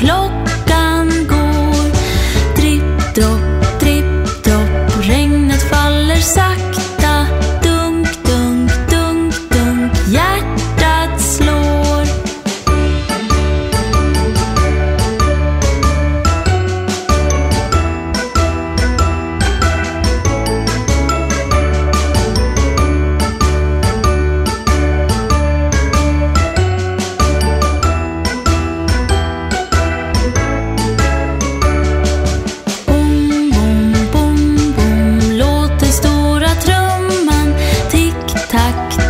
clock きっと